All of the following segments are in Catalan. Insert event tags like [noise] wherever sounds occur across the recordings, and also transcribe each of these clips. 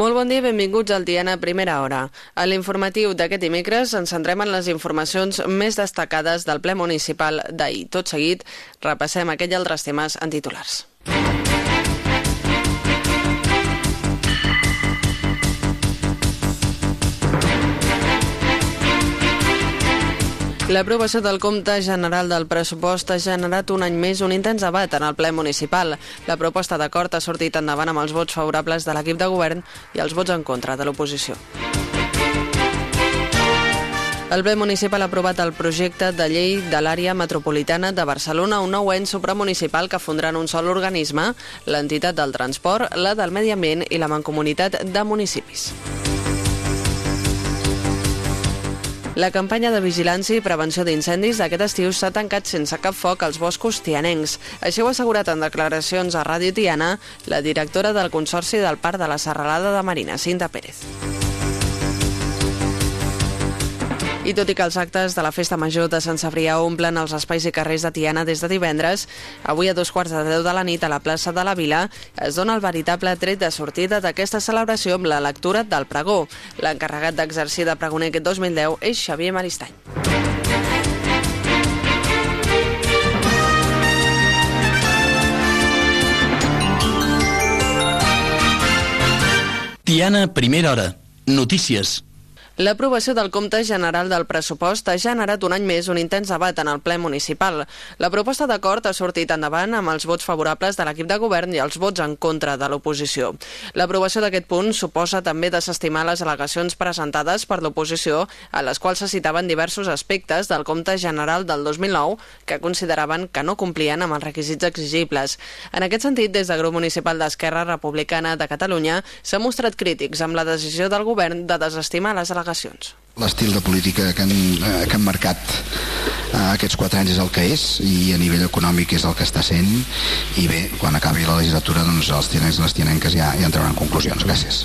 Molt bon dia i benvinguts al Diana Primera Hora. A l'informatiu d'aquest dimecres ens centrem en les informacions més destacades del ple municipal d'ahir. Tot seguit, repassem aquells altres temes en titulars. L'aprovació del compte general del pressupost ha generat un any més un intens debat en el ple municipal. La proposta d'acord ha sortit endavant amb els vots favorables de l'equip de govern i els vots en contra de l'oposició. El ple municipal ha aprovat el projecte de llei de l'àrea metropolitana de Barcelona, un nou ens supramunicipal que en un sol organisme l'entitat del transport, la del medi ambient i la mancomunitat de municipis. La campanya de vigilància i prevenció d'incendis d'aquest estiu s'ha tancat sense cap foc als boscos tianencs. Així ho ha assegurat en declaracions a Ràdio Tiana la directora del Consorci del Parc de la Serralada de Marina, Cinta Pérez. I tot i que els actes de la Festa Major de Sant Cebrià omplen els espais i carrers de Tiana des de divendres, avui a dos quarts de deu de la nit a la plaça de la Vila es dona el veritable tret de sortida d'aquesta celebració amb la lectura del pregó. L'encarregat d'exercir de pregoner aquest 2010 és Xavier Maristany. Tiana, primera hora. Notícies. L'aprovació del compte general del pressupost ha generat un any més un intens debat en el ple municipal. La proposta d'acord ha sortit endavant amb els vots favorables de l'equip de govern i els vots en contra de l'oposició. L'aprovació d'aquest punt suposa també desestimar les al·legacions presentades per l'oposició a les quals se citaven diversos aspectes del compte general del 2009 que consideraven que no complien amb els requisits exigibles. En aquest sentit, des del grup municipal d'Esquerra Republicana de Catalunya s'ha mostrat crítics amb la decisió del govern de desestimar les al·legacions al·legacions. L'estil de política que han, eh, que han marcat eh, aquests quatre anys és el que és i a nivell econòmic és el que està sent i bé, quan acabi la legislatura doncs els tianencs i les tianenques ja, ja en trauran conclusions. Gràcies.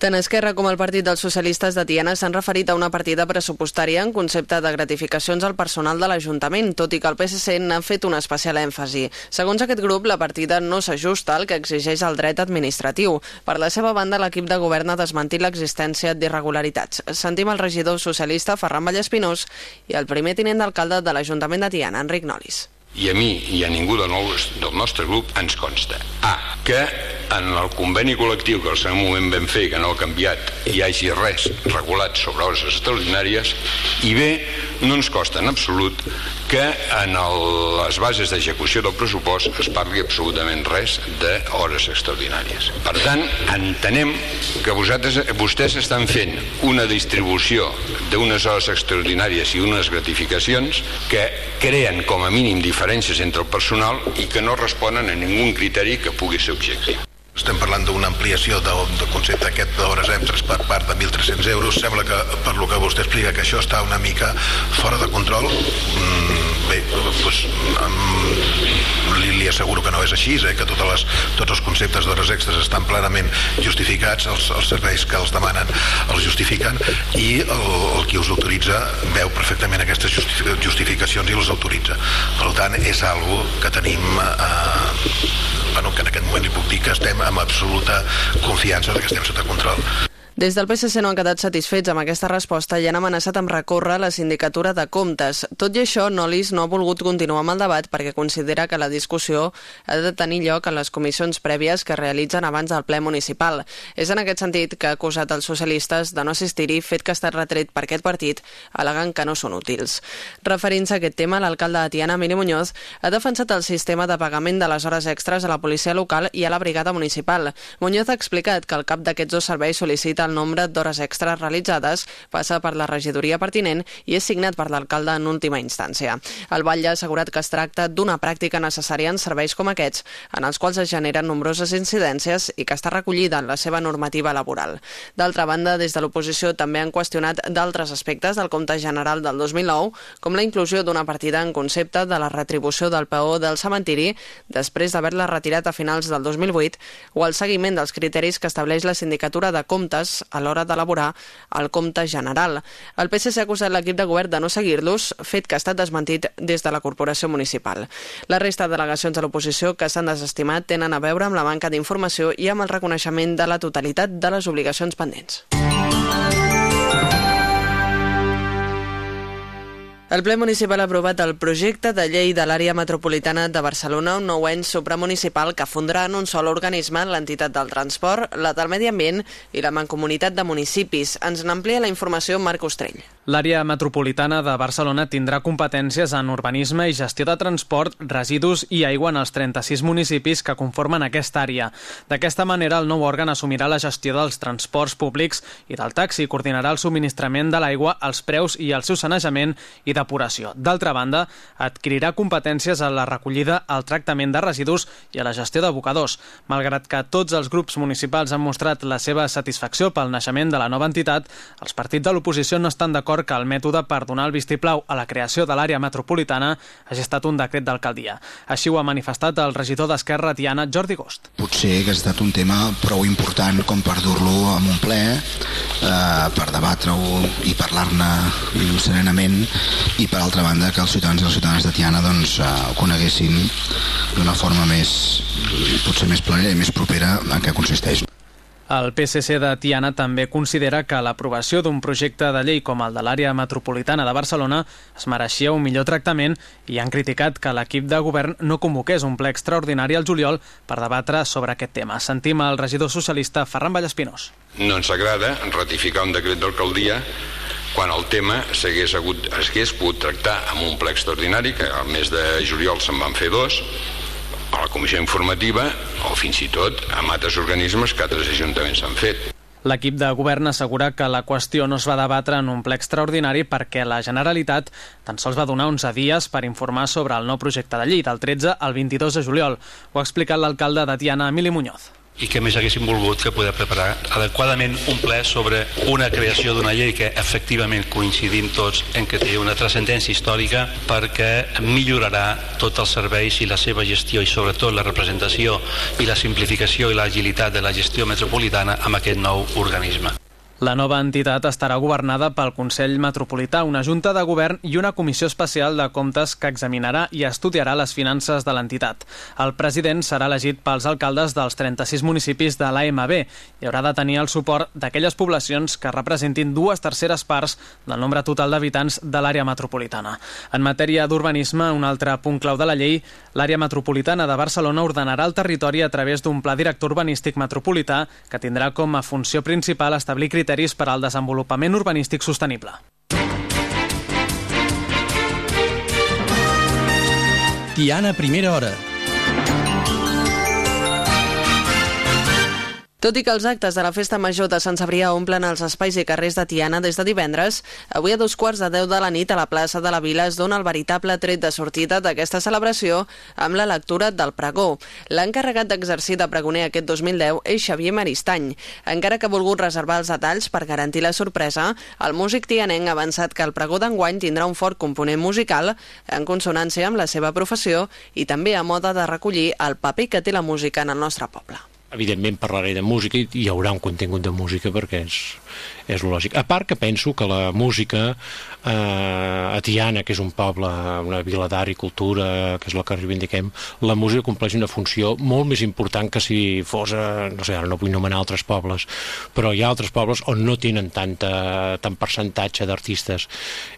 Tant Esquerra com el Partit dels Socialistes de Tiana s'han referit a una partida pressupostària en concepte de gratificacions al personal de l'Ajuntament, tot i que el PSC n'ha fet un especial èmfasi. Segons aquest grup, la partida no s'ajusta al que exigeix el dret administratiu. Per la seva banda, l'equip de govern ha desmentit l'existència d'irregularitats. Sentim el regidor socialista Ferran Vallespinós i el primer tinent d'alcalde de l'Ajuntament de Tiana, Enric Nolis i a mi i a ningú del, nostre grup ens consta A. que en el conveni col·lectiu que al seu moment vam fer que no ha canviat hi hagi res regulat sobre hores extraordinàries i B. no ens costa en absolut que en el, les bases d'execució del pressupost es parli absolutament res d'hores extraordinàries. Per tant, entenem que vosaltres, vostès estan fent una distribució d'unes hores extraordinàries i unes gratificacions que creen com a mínim diferències entre el personal i que no responen a ningú criteri que pugui ser objectiu. Estem parlant d'una ampliació del, del concepte aquest d'hores extres per part de 1.300 euros. Sembla que, per lo que vostè explica, que això està una mica fora de control. Mm, bé, doncs, mm, li, li asseguro que no és així, eh, que totes les, tots els conceptes d'hores extres estan plenament justificats, els, els serveis que els demanen els justifiquen i el, el qui us autoritza veu perfectament aquestes justificacions i les autoritza. Per tant, és algo que tenim eh, amb absoluta confiança que estem sota control. Des del PSC no han quedat satisfets amb aquesta resposta i han amenaçat amb recórrer la sindicatura de comptes. Tot i això, Nolis no ha volgut continuar amb el debat perquè considera que la discussió ha de tenir lloc en les comissions prèvies que realitzen abans del ple municipal. És en aquest sentit que ha acusat els socialistes de no assistir-hi, fet que ha estat retret per aquest partit, al·legant que no són útils. Referint-se a aquest tema, l'alcalde de Tiana, Miri Muñoz, ha defensat el sistema de pagament de les hores extres a la policia local i a la brigada municipal. Muñoz ha explicat que el cap d'aquests dos serveis sol·licita el nombre d'hores extres realitzades passa per la regidoria pertinent i és signat per l'alcalde en última instància. El Batlle ha assegurat que es tracta d'una pràctica necessària en serveis com aquests, en els quals es generen nombroses incidències i que està recollida en la seva normativa laboral. D'altra banda, des de l'oposició també han qüestionat d'altres aspectes del compte general del 2009, com la inclusió d'una partida en concepte de la retribució del peó del cementiri després d'haver-la retirat a finals del 2008 o el seguiment dels criteris que estableix la sindicatura de comptes a l'hora d'elaborar el compte general. El PSC ha acusat l'equip de govern de no seguir-los, fet que ha estat desmentit des de la corporació municipal. La resta de delegacions de l'oposició que s'han desestimat tenen a veure amb la manca d'informació i amb el reconeixement de la totalitat de les obligacions pendents. El ple municipal ha aprovat el projecte de llei de l'àrea metropolitana de Barcelona, un nou any supramunicipal que fundrà en un sol organisme l'entitat del transport, la del medi ambient i la mancomunitat de municipis. Ens n'amplia la informació Marc Ostrell. L'àrea metropolitana de Barcelona tindrà competències en urbanisme i gestió de transport, residus i aigua en els 36 municipis que conformen aquesta àrea. D'aquesta manera, el nou òrgan assumirà la gestió dels transports públics i del taxi, coordinarà el subministrament de l'aigua, els preus i el seu sanejament i depuració. D'altra banda, adquirirà competències a la recollida, al tractament de residus i a la gestió d'abocadors. Malgrat que tots els grups municipals han mostrat la seva satisfacció pel naixement de la nova entitat, els partits de l'oposició no estan d'acord que el mètode per donar el vistiplau a la creació de l'àrea metropolitana hagi estat un decret d'alcaldia. Així ho ha manifestat el regidor d'Esquerra Tiana, Jordi Gost. Potser que ha estat un tema prou important com per dur-lo en un ple, eh, per debatre-ho i parlar-ne serenament i per altra banda que els ciutadans i les ciutadanes de Tiana doncs, eh, ho coneguessin d'una forma més potser més planera i més propera en què consisteix. El PSC de Tiana també considera que l'aprovació d'un projecte de llei com el de l'àrea metropolitana de Barcelona es mereixia un millor tractament i han criticat que l'equip de govern no convoqués un ple extraordinari al juliol per debatre sobre aquest tema. Sentim el regidor socialista Ferran Vallespinós. No ens agrada ratificar un decret d'alcaldia quan el tema s'hagués pogut tractar amb un ple extraordinari, que al mes de juliol se'n van fer dos, a la comissió informativa o fins i tot amb altres organismes que altres ajuntaments han fet. L'equip de govern assegura que la qüestió no es va debatre en un ple extraordinari perquè la Generalitat tan sols va donar 11 dies per informar sobre el nou projecte de llei del 13 al 22 de juliol. Ho ha explicat l'alcalde de Tiana, Emili Muñoz i que més haguéssim volgut que poder preparar adequadament un ple sobre una creació d'una llei que efectivament coincidim tots en que té una transcendència històrica perquè millorarà tots els serveis i la seva gestió i sobretot la representació i la simplificació i l'agilitat de la gestió metropolitana amb aquest nou organisme. La nova entitat estarà governada pel Consell Metropolità, una junta de govern i una comissió especial de comptes que examinarà i estudiarà les finances de l'entitat. El president serà elegit pels alcaldes dels 36 municipis de l'AMB i haurà de tenir el suport d'aquelles poblacions que representin dues terceres parts del nombre total d'habitants de l'àrea metropolitana. En matèria d'urbanisme, un altre punt clau de la llei, l'àrea metropolitana de Barcelona ordenarà el territori a través d'un pla director urbanístic metropolità que tindrà com a funció principal establir criteris criteris per al desenvolupament urbanístic sostenible. Tiana, primera hora. Tot i que els actes de la Festa Major de Sant Cebrià omplen els espais i carrers de Tiana des de divendres, avui a dos quarts de deu de la nit a la plaça de la Vila es dona el veritable tret de sortida d'aquesta celebració amb la lectura del pregó. L'encarregat d'exercir de pregoner aquest 2010 és Xavier Maristany. Encara que ha volgut reservar els detalls per garantir la sorpresa, el músic tianenc ha avançat que el pregó d'enguany tindrà un fort component musical en consonància amb la seva professió i també a moda de recollir el paper que té la música en el nostre poble evidentment parlaré de música i hi haurà un contingut de música perquè és, és lògic. A part que penso que la música eh, a Tiana, que és un poble, una vila d'art i cultura, que és la que reivindiquem, la música compleix una funció molt més important que si fos, a, no sé, ara no vull nomenar altres pobles, però hi ha altres pobles on no tenen tanta, tant percentatge d'artistes.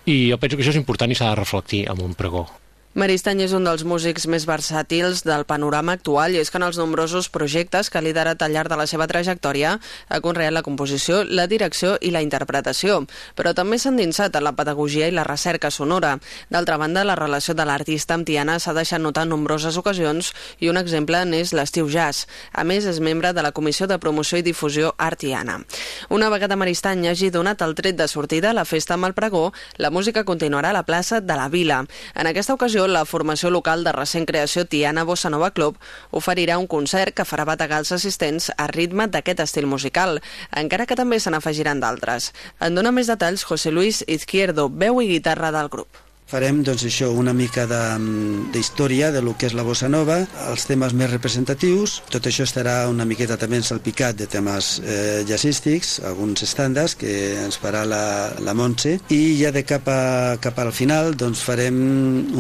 I jo penso que això és important i s'ha de reflectir en un pregó. Maristany és un dels músics més versàtils del panorama actual i és que en els nombrosos projectes que ha liderat al llarg de la seva trajectòria ha conreat la composició, la direcció i la interpretació, però també s'ha endinsat en la pedagogia i la recerca sonora. D'altra banda, la relació de l'artista amb Tiana s'ha deixat notar en nombroses ocasions i un exemple n'és l'Estiu Jazz. A més, és membre de la Comissió de Promoció i Difusió Artiana. Una vegada Maristany hagi donat el tret de sortida a la festa amb el pregó, la música continuarà a la plaça de la Vila. En aquesta ocasió, la formació local de recent creació Tiana Bossa Nova Club oferirà un concert que farà bategar els assistents a ritme d'aquest estil musical, encara que també se n'afegiran d'altres. En dona més detalls José Luis Izquierdo, veu i guitarra del grup. Farem doncs, això una mica d'història de, de lo que és la bossa nova, els temes més representatius. Tot això estarà una miqueta també salpicat de temes eh, jazzístics, alguns estàndards que ens farà la, la Montse. I ja de cap, a, cap al final doncs, farem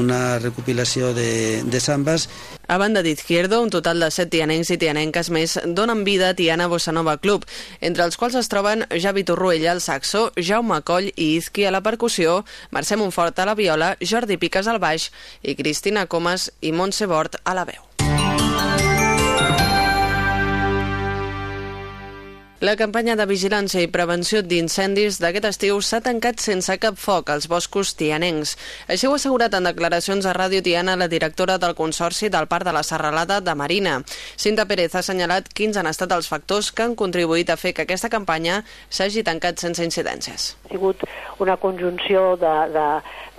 una recopilació de, de sambes a banda d'Izquierdo, un total de set tianencs i tianenques més donen vida a Tiana Bossa Nova Club, entre els quals es troben Javi Torruella al saxo, Jaume Coll i Izqui a la percussió, Mercè Montfort a la viola, Jordi Piques al baix i Cristina Comas i Montse Bort a la veu. La campanya de vigilància i prevenció d'incendis d'aquest estiu s'ha tancat sense cap foc als boscos tianencs. Així ho ha assegurat en declaracions a Ràdio Tiana la directora del Consorci del Parc de la Serralada de Marina. Cinta Pérez ha assenyalat quins han estat els factors que han contribuït a fer que aquesta campanya s'hagi tancat sense incidències. Ha sigut una conjunció de, de,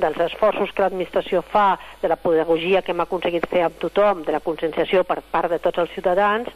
dels esforços que l'administració fa, de la pedagogia que hem aconseguit fer amb tothom, de la conscienciació per part de tots els ciutadans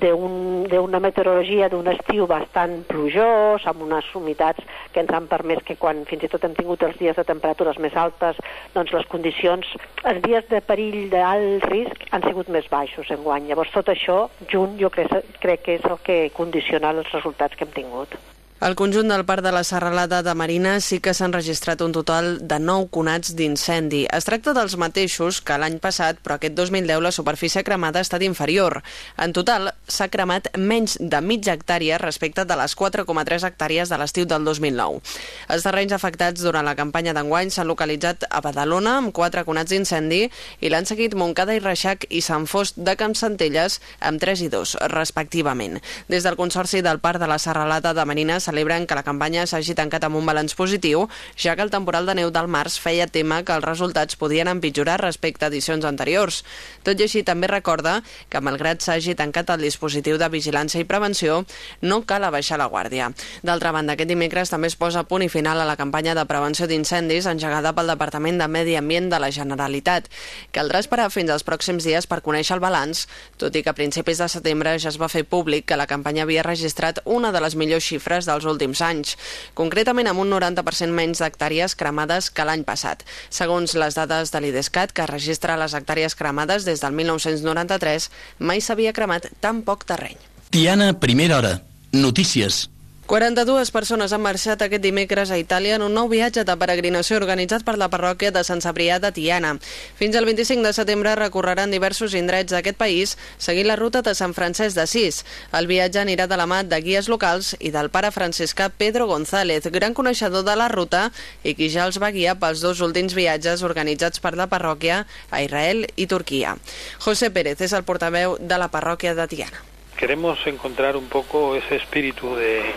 d'una un, meteorologia d'un estiu bastant plujós, amb unes humitats que ens han permès que quan fins i tot hem tingut els dies de temperatures més altes, doncs les condicions, els dies de perill d'alt risc han sigut més baixos en guany. Llavors tot això, junt, jo crec, crec que és el que condiciona els resultats que hem tingut. Al conjunt del Parc de la Serralada de Marina sí que s'han registrat un total de 9 conats d'incendi. Es tracta dels mateixos que l'any passat, però aquest 2010 la superfície cremada ha estat inferior. En total, s'ha cremat menys de mitja hectàrea respecte de les 4,3 hectàrees de l'estiu del 2009. Els terrenys afectats durant la campanya d'enguany s'han localitzat a Badalona amb 4 conats d'incendi i l'han seguit Montcada i Reixac i Sant Fost de Campsentelles amb 3 i 2, respectivament. Des del Consorci del Parc de la Serralada de Marina celebren que la campanya s'hagi tancat amb un balanç positiu, ja que el temporal de neu del març feia tema que els resultats podien empitjorar respecte a edicions anteriors. Tot i així, també recorda que, malgrat s'hagi tancat el dispositiu de vigilància i prevenció, no cal abaixar la guàrdia. D'altra banda, aquest dimecres també es posa punt i final a la campanya de prevenció d'incendis engegada pel Departament de Medi Ambient de la Generalitat. Caldrà esperar fins als pròxims dies per conèixer el balanç, tot i que a principis de setembre ja es va fer públic que la campanya havia registrat una de les millors xifres dels dels últims anys, concretament amb un 90% menys d'hectàrees cremades que l'any passat. Segons les dades de l'IDESCAT, que registra les hectàrees cremades des del 1993, mai s'havia cremat tan poc terreny. Tiana, primera hora. Notícies. 42 persones han marxat aquest dimecres a Itàlia en un nou viatge de peregrinació organitzat per la parròquia de Sant Sabrià de Tiana. Fins al 25 de setembre recorreran diversos indrets d'aquest país seguint la ruta de Sant Francesc d'Assís. El viatge anirà de la mà de guies locals i del pare franciscà Pedro González, gran coneixedor de la ruta i qui ja els va guiar pels dos últims viatges organitzats per la parròquia a Israel i Turquia. José Pérez és el portaveu de la parròquia de Tiana. Queremos encontrar un poco ese espíritu de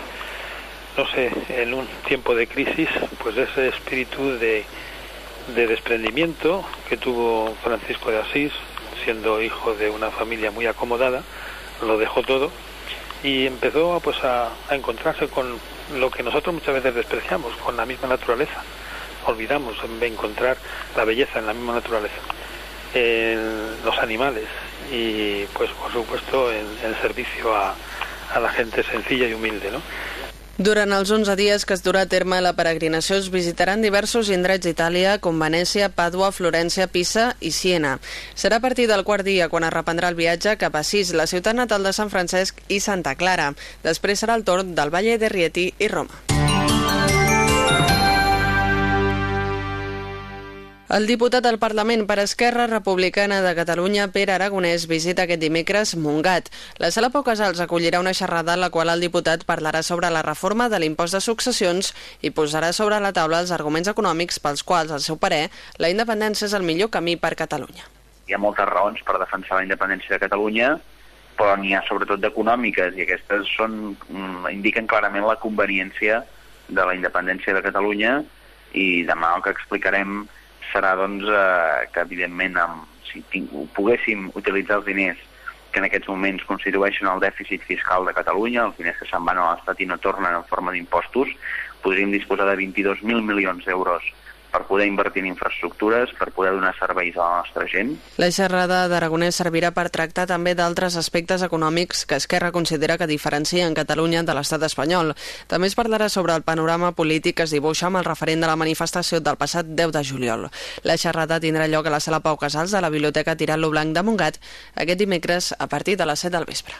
no sé, en un tiempo de crisis, pues ese espíritu de, de desprendimiento que tuvo Francisco de Asís, siendo hijo de una familia muy acomodada, lo dejó todo y empezó pues a, a, encontrarse con lo que nosotros muchas veces despreciamos, con la misma naturaleza. Olvidamos encontrar la belleza en la misma naturaleza, en los animales y pues por supuesto en el servicio a, a la gente sencilla y humilde, ¿no? Durant els 11 dies que es durà a terme la peregrinació es visitaran diversos indrets d'Itàlia com Venècia, Pàdua, Florència, Pisa i Siena. Serà a partir del quart dia quan es reprendrà el viatge cap a Sis, la ciutat natal de Sant Francesc i Santa Clara. Després serà el torn del Valle de Rieti i Roma. El diputat al Parlament per Esquerra Republicana de Catalunya, Pere Aragonès, visita aquest dimecres Montgat. La sala Pau Casals acollirà una xerrada en la qual el diputat parlarà sobre la reforma de l'impost de successions i posarà sobre la taula els arguments econòmics pels quals, al seu parer, la independència és el millor camí per Catalunya. Hi ha moltes raons per defensar la independència de Catalunya, però n'hi ha sobretot d'econòmiques, i aquestes són, mm, indiquen clarament la conveniència de la independència de Catalunya, i demà el que explicarem serà doncs, eh, que evidentment amb, si tinc, poguéssim utilitzar els diners que en aquests moments constitueixen el dèficit fiscal de Catalunya, els diners que se'n van a l'Estat i no tornen en forma d'impostos, podríem disposar de 22.000 milions d'euros per poder invertir en infraestructures, per poder donar serveis a la nostra gent. La xerrada d'Aragonès servirà per tractar també d'altres aspectes econòmics que Esquerra considera que diferencien Catalunya de l'estat espanyol. També es parlarà sobre el panorama polític que es dibuixa amb el referent de la manifestació del passat 10 de juliol. La xerrada tindrà lloc a la sala Pau Casals de la Biblioteca Tirant-lo Blanc de Montgat aquest dimecres a partir de les 7 del vespre.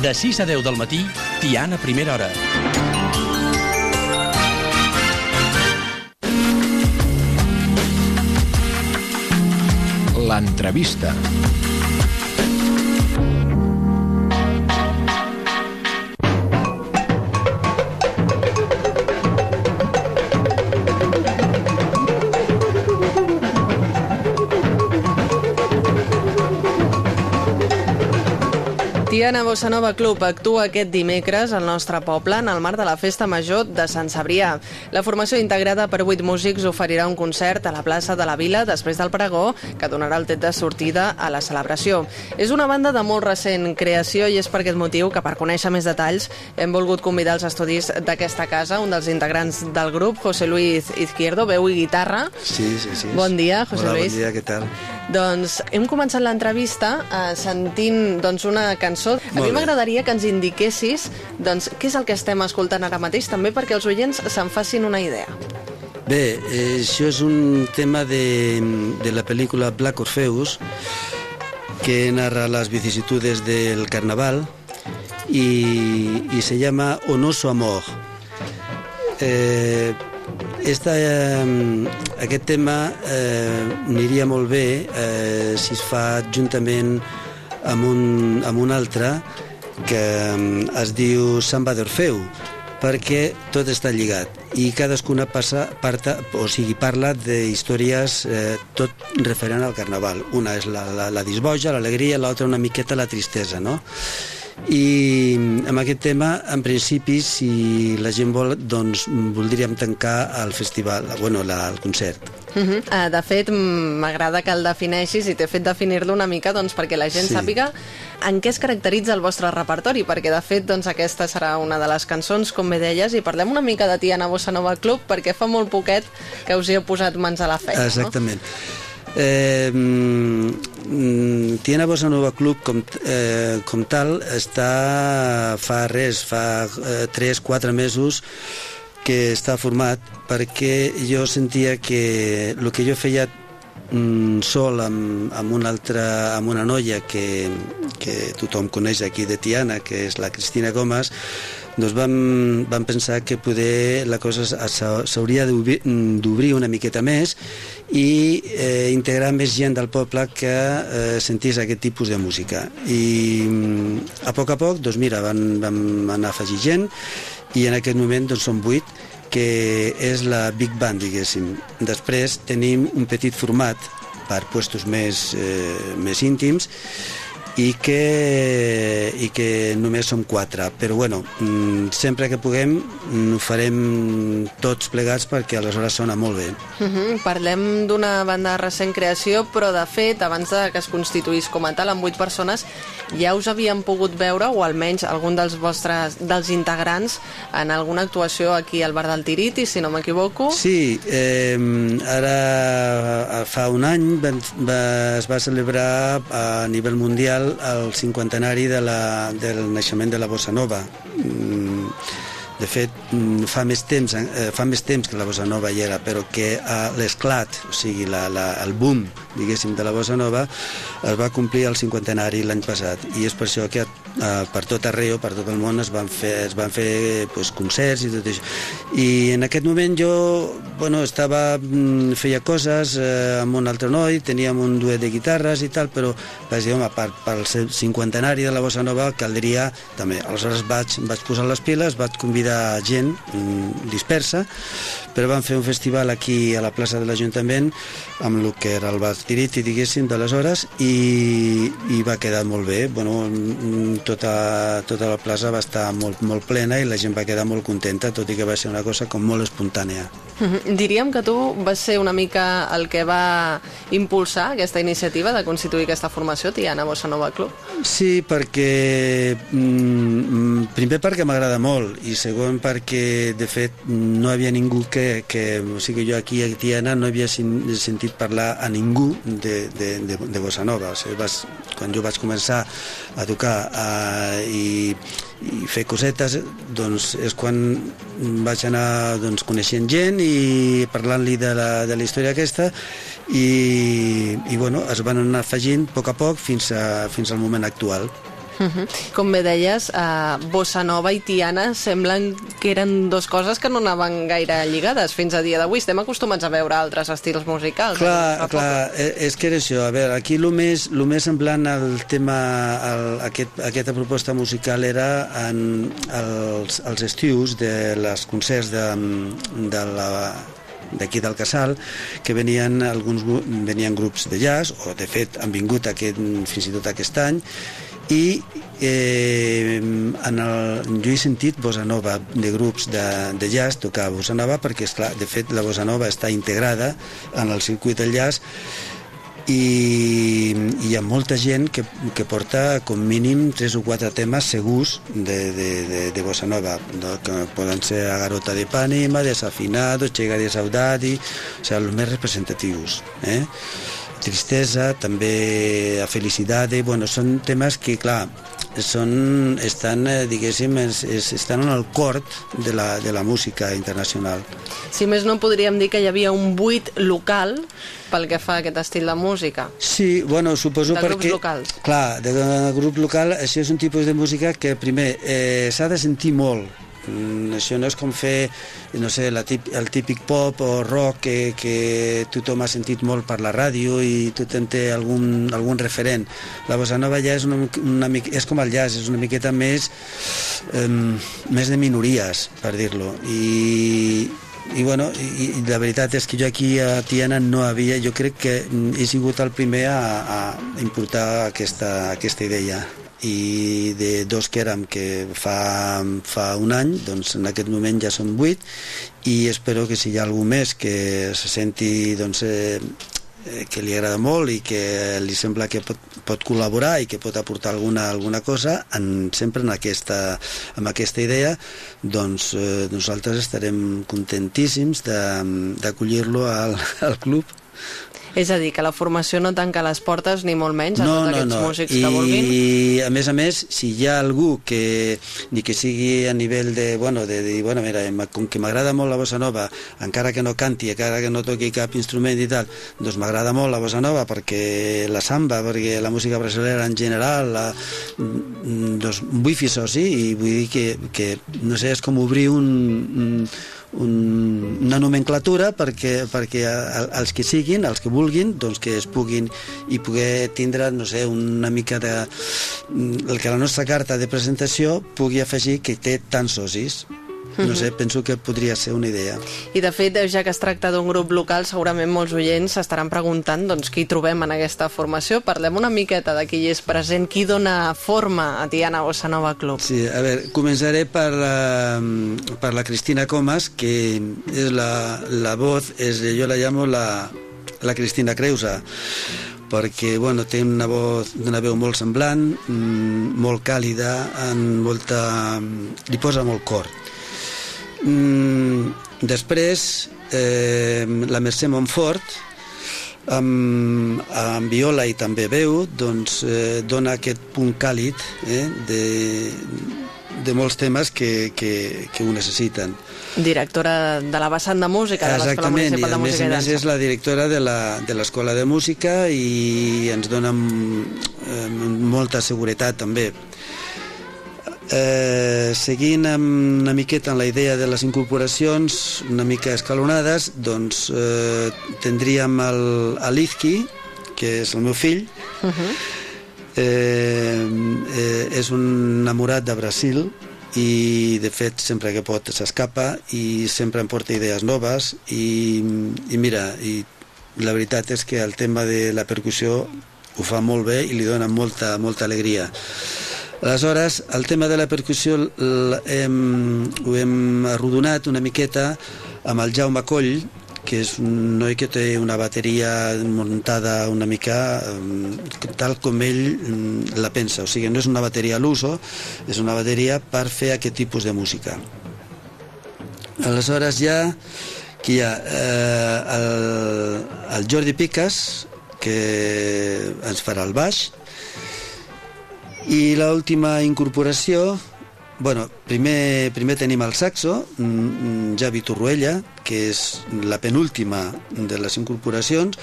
De 6 a 10 del matí, Tiana Primera Hora. L'entrevista. Tiana Bossa Nova Club actua aquest dimecres al nostre poble en el marc de la Festa Major de Sant Cebrià. La formació integrada per vuit músics oferirà un concert a la plaça de la Vila després del pregó, que donarà el tet de sortida a la celebració. És una banda de molt recent creació i és per aquest motiu que, per conèixer més detalls, hem volgut convidar als estudis d'aquesta casa un dels integrants del grup, José Luis Izquierdo, veu i guitarra. Sí, sí, sí. Bon dia, José Hola, Luis. bon dia, què tal? Doncs hem començat l'entrevista eh, sentint doncs, una cançó. A Molt mi bé. m'agradaria que ens indiquessis doncs, què és el que estem escoltant ara mateix, també perquè els oients se'n facin una idea. Bé, eh, això és un tema de, de la pel·lícula Black Orpheus, que narra las vicisitudes del carnaval y, y se llama Onoso Amor. Eh, esta, eh, aquest tema eh, aniria molt bé eh, si es fa juntament amb un, amb un altre que es diu Samba d'Orfeu perquè tot està lligat i cadascuna passa, parta, o sigui, parla d'històries eh, tot referent al carnaval. Una és la, la, la disboja, l'alegria, l'altra una miqueta la tristesa, no? I amb aquest tema, en principi, si la gent vol, doncs voldríem tancar el festival, bueno, la, el concert. Uh -huh. uh, de fet, m'agrada que el defineixis i t'he fet definir-lo una mica doncs, perquè la gent Sí. sàpiga en què es caracteritza el vostre repertori, perquè de fet doncs, aquesta serà una de les cançons, com bé deies, i parlem una mica de Tiana Bossa Nova Club, perquè fa molt poquet que us hi heu posat mans a la feina, Exactament. Eh, mm, Tiana Bossa Nova Club com, eh, com tal està fa res, fa eh, 3-4 mesos que està format perquè jo sentia que el que jo feia mm, sol amb, amb, una altra, amb una noia que, que tothom coneix aquí de Tiana, que és la Cristina Gomes, doncs vam, vam pensar que poder la cosa s'ha- s'hauria d'obrir d'obrir una miqueta més i eh, integrar més gent del poble que eh, sentís aquest tipus de música. I mm, a poc a poc, doncs mira, van, vam anar afegir gent i en aquest moment doncs, som vuit que és la Big Band, diguéssim. Després tenim un petit format per puestos més, eh, més íntims i que, i que només som quatre. Però bueno, mm, sempre que puguem mm, ho farem tots plegats perquè aleshores sona molt bé. Uh -huh. Parlem d'una banda de recent creació, però de fet, abans de que es constituís com a tal, amb vuit persones, ja us havíem pogut veure, o almenys algun dels vostres dels integrants, en alguna actuació aquí al Bar del Tiriti, si no m'equivoco. Sí, eh, ara fa un any va, va, es va celebrar a nivell mundial el cinquantenari de la, del naixement de la Bossa Nova. Mm, De fet, mm, fa més temps, eh, fa més temps que la Bossa Nova hi era, però que l'esclat, o sigui, la, la, el boom, diguéssim, de la Bossa Nova, es va complir el cinquantenari l'any passat. I és per això que eh, per tot arreu, per tot el món, es van fer, es van fer pues, concerts i tot això. I en aquest moment jo bueno, estava, mm, feia coses eh, amb un altre noi, teníem un duet de guitarres i tal, però vaig dir, home, per, pel cinquantenari de la Bossa Nova caldria també. Aleshores vaig, vaig posar les piles, vaig convidar gent mm, dispersa, però vam fer un festival aquí a la plaça de l'Ajuntament amb el que era el bar, tiriti, diguéssim, d'aleshores i, i va quedar molt bé. Bueno, mm, tota, tota la plaça va estar molt, molt plena i la gent va quedar molt contenta, tot i que va ser una cosa com molt espontània. Mhm. Diríem que tu vas ser una mica el que va impulsar aquesta iniciativa de constituir aquesta formació, Tiana Bossa Nova Club? Sí, perquè mm, primer perquè m'agrada molt i segon perquè de fet no havia ningú que, que o sigui jo aquí a Tiana no havia sentit parlar a ningú de, de, de, de Bossa Nova o sigui, vas, quan jo vaig començar a tocar uh, i, i fer cosetes doncs és quan vaig anar doncs, coneixent gent i parlant-li de, la, de la història aquesta i, i bueno, es van anar afegint a poc a poc fins, a, fins al moment actual. Uh -huh. Com bé deies, uh, Bossa Nova i Tiana semblen que eren dos coses que no anaven gaire lligades fins a dia d'avui. Estem acostumats a veure altres estils musicals. Clar, clar, eh, és que era això. A veure, aquí el més, lo més semblant al tema, al, aquest, aquesta proposta musical era en els, els estius de les concerts de, de la d'aquí del Casal, que venien alguns venien grups de jazz, o de fet han vingut aquest, fins i tot aquest any, i eh, en el, jo he sentit bossa nova de grups de, de jazz tocar bossa nova perquè esclar, de fet la bossa nova està integrada en el circuit del jazz i, i hi ha molta gent que, que porta com mínim tres o quatre temes segurs de, de, de, de bossa nova no? que poden ser a Garota de Panema, Desafinado, Chega de Saudade o sigui, els més representatius eh? Tristesa, també a felicitat, bueno, són temes que, clar, són, estan, eh, diguéssim, es, es, estan en el cor de la, de la música internacional. Si més no, podríem dir que hi havia un buit local pel que fa a aquest estil de música. Sí, bueno, suposo de perquè... grups locals. Clar, de, de grup local, això és un tipus de música que, primer, eh, s'ha de sentir molt, això no és com fer no sé, la tip, el típic pop o rock que, que tothom ha sentit molt per la ràdio i tothom té algun, algun referent. La bossa nova ja és, una, una, és com el jazz, és una miqueta més, eh, més de minories, per dir-lo. I, i, bueno, i, i la veritat és que jo aquí a Tiana no havia, jo crec que he sigut el primer a, a importar aquesta, aquesta idea i de dos que érem que fa, fa un any, doncs en aquest moment ja són vuit i espero que si hi ha algú més que se senti doncs, eh, eh, que li agrada molt i que li sembla que pot, pot col·laborar i que pot aportar alguna, alguna cosa en, sempre en aquesta, amb aquesta idea doncs eh, nosaltres estarem contentíssims d'acollir-lo al, al club és a dir, que la formació no tanca les portes ni molt menys a no, tots aquests no, no. músics I, que vulguin. I a més a més, si hi ha algú que ni que sigui a nivell de, bueno, de dir, bueno, mira, com que m'agrada molt la bossa nova, encara que no canti, encara que no toqui cap instrument i tal, doncs m'agrada molt la bossa nova perquè la samba, perquè la música brasilera en general, la, doncs vull fer soci i vull dir que, que no sé, és com obrir un, un un, una nomenclatura perquè, perquè els que siguin, els que vulguin, doncs que es puguin i poder tindre, no sé, una mica de... el que la nostra carta de presentació pugui afegir que té tants socis. No sé, penso que podria ser una idea. I de fet, ja que es tracta d'un grup local, segurament molts oients s'estaran preguntant doncs, qui trobem en aquesta formació. Parlem una miqueta de qui hi és present, qui dona forma a Tiana Bossa Nova Club. Sí, a veure, començaré per la, per la Cristina Comas, que és la, la voz, és, jo la llamo la, la Cristina Creusa perquè bueno, té una, voz, una veu molt semblant, mm, molt càlida, en molta, li posa molt cor. Mm, després, eh, la Mercè Montfort, amb, amb viola i també veu, doncs eh, dona aquest punt càlid eh, de, de molts temes que, que, que ho necessiten. Directora de la vessant de música de l'Escola Municipal de Música i, a més, a més és la directora de l'Escola de, de Música i ens dona eh, molta seguretat també Eh, seguint amb una miqueta en la idea de les incorporacions una mica escalonades, doncs eh, tindríem el, l'Izki, que és el meu fill, uh -huh. eh, eh, és un enamorat de Brasil i de fet sempre que pot s'escapa i sempre em porta idees noves i, i mira, i la veritat és que el tema de la percussió ho fa molt bé i li dona molta, molta alegria. Aleshores, el tema de la percussió hem, ho hem arrodonat una miqueta amb el Jaume Coll, que és un noi que té una bateria muntada una mica tal com ell la pensa. O sigui, no és una bateria a l'uso, és una bateria per fer aquest tipus de música. Aleshores ja que hi ha eh, el, el Jordi Piques, que ens farà el baix, i l'última incorporació Bueno, primer, primer tenim el saxo, Javi Torruella, que és la penúltima de les incorporacions,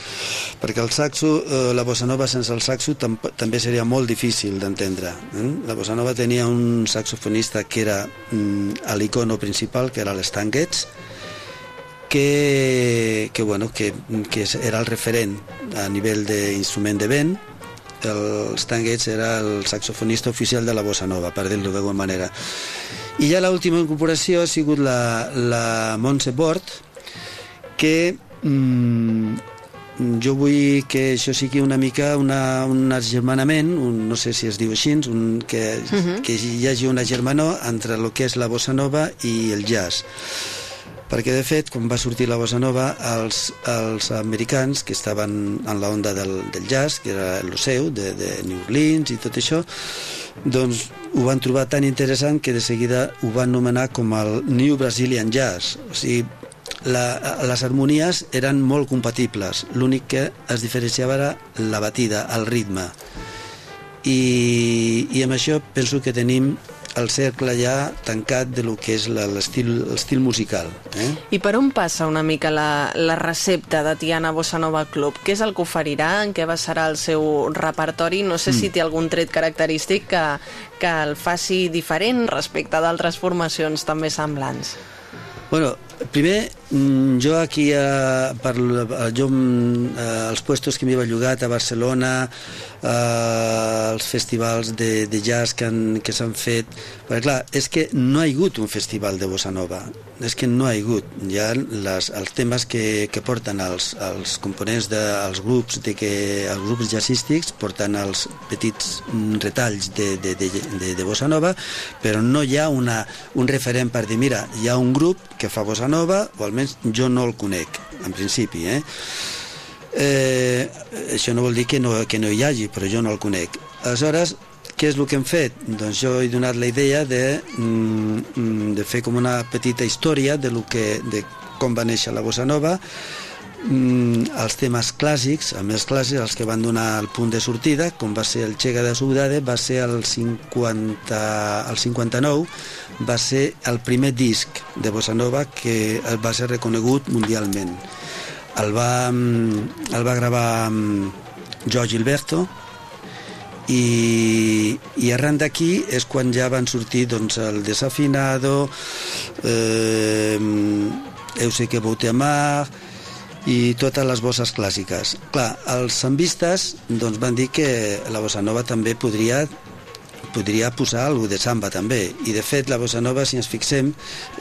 perquè el saxo, eh, la bossa nova sense el saxo tam també seria molt difícil d'entendre. Eh? La bossa nova tenia un saxofonista que era mm, l'icono principal, que era l'Stan Getz, que, que, bueno, que, que era el referent a nivell d'instrument de vent, el Stan Getz era el saxofonista oficial de la bossa nova, per dir-ho d'alguna manera. I ja l'última incorporació ha sigut la, la Montse Bort, que mm, jo vull que això sigui una mica una, un agermanament, un, no sé si es diu així, un, que, uh -huh. que hi hagi una germanor entre el que és la bossa nova i el jazz perquè de fet, quan va sortir la bossa nova, els, els americans que estaven en la onda del, del jazz, que era el seu, de, de New Orleans i tot això, doncs ho van trobar tan interessant que de seguida ho van anomenar com el New Brazilian Jazz. O sigui, la, les harmonies eren molt compatibles, l'únic que es diferenciava era la batida, el ritme. I, i amb això penso que tenim el cercle ja tancat de lo que és l'estil musical. Eh? I per on passa una mica la, la recepta de Tiana Bossa Nova Club? Què és el que oferirà? En què basarà el seu repertori? No sé mm. si té algun tret característic que, que el faci diferent respecte d'altres formacions també semblants. Bueno, primer, jo aquí, eh, per, eh, jo, eh, els puestos que m'hi llogat a Barcelona, eh, els festivals de, de jazz que, han, que s'han fet, perquè clar, és que no ha hagut un festival de bossa nova, és que no ha hagut. Hi ha les, els temes que, que porten els, els components dels de, grups, de que els grups jazzístics porten els petits retalls de, de, de, de, de bossa nova, però no hi ha una, un referent per dir, mira, hi ha un grup que fa bossa nova, o almenys jo no el conec, en principi, eh? Eh, això no vol dir que no, que no hi hagi, però jo no el conec. Aleshores, què és el que hem fet? Doncs jo he donat la idea de, mm, de fer com una petita història de, lo que, de com va néixer la bossa nova, mm, els temes clàssics, els més clàssics, els que van donar el punt de sortida, com va ser el Chega de Saudade, va ser el, 50, el 59, va ser el primer disc de Bossa Nova que va ser reconegut mundialment. El va, mm, el va gravar Jo Gilberto i, i arran d'aquí és quan ja van sortir doncs, el Desafinado, eh, Eu sé que te amar, i totes les bosses clàssiques. Clar, els sambistes doncs, van dir que la bossa nova també podria podria posar alguna de samba també i de fet la bossa nova si ens fixem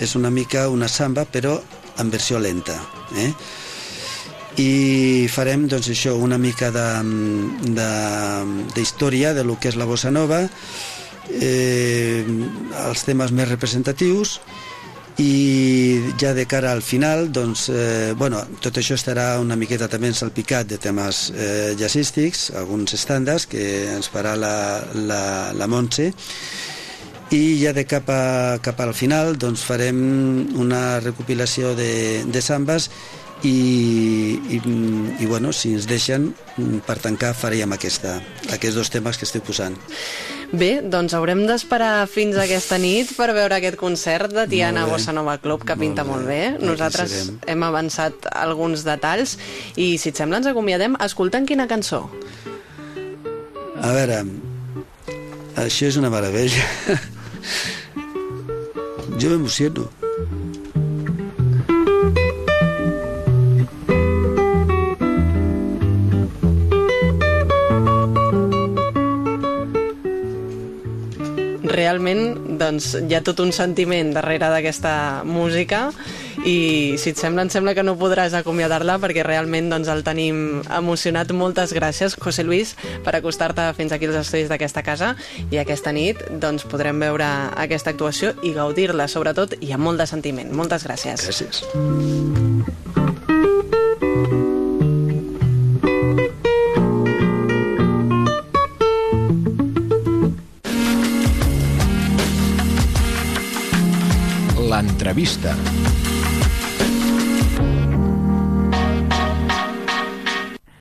és una mica una samba però en versió lenta eh? i farem doncs això una mica d'història de, de, de lo que és la bossa nova eh, els temes més representatius i ja de cara al final doncs, eh, bueno, tot això estarà una miqueta també salpicat de temes eh, jazzístics, alguns estàndards que ens farà la, la, la Montse. I ja de cap, a, cap al final doncs farem una recopilació de, de sambes i, i, i bueno, si ens deixen per tancar faríem aquesta, aquests dos temes que estic posant Bé, doncs haurem d'esperar fins aquesta nit per veure aquest concert de Tiana Bossa Nova Club, que pinta molt bé. Molt bé. Nosaltres hem avançat alguns detalls i, si et sembla, ens acomiadem escoltant quina cançó. A veure, això és una meravella. [laughs] jo m'emociono. Realment doncs, hi ha tot un sentiment darrere d'aquesta música i si et sembla, em sembla que no podràs acomiadar-la perquè realment doncs, el tenim emocionat. Moltes gràcies, José Luis, per acostar-te fins aquí als estudis d'aquesta casa i aquesta nit doncs, podrem veure aquesta actuació i gaudir-la, sobretot, i amb molt de sentiment. Moltes gràcies. Gràcies. L'entrevista.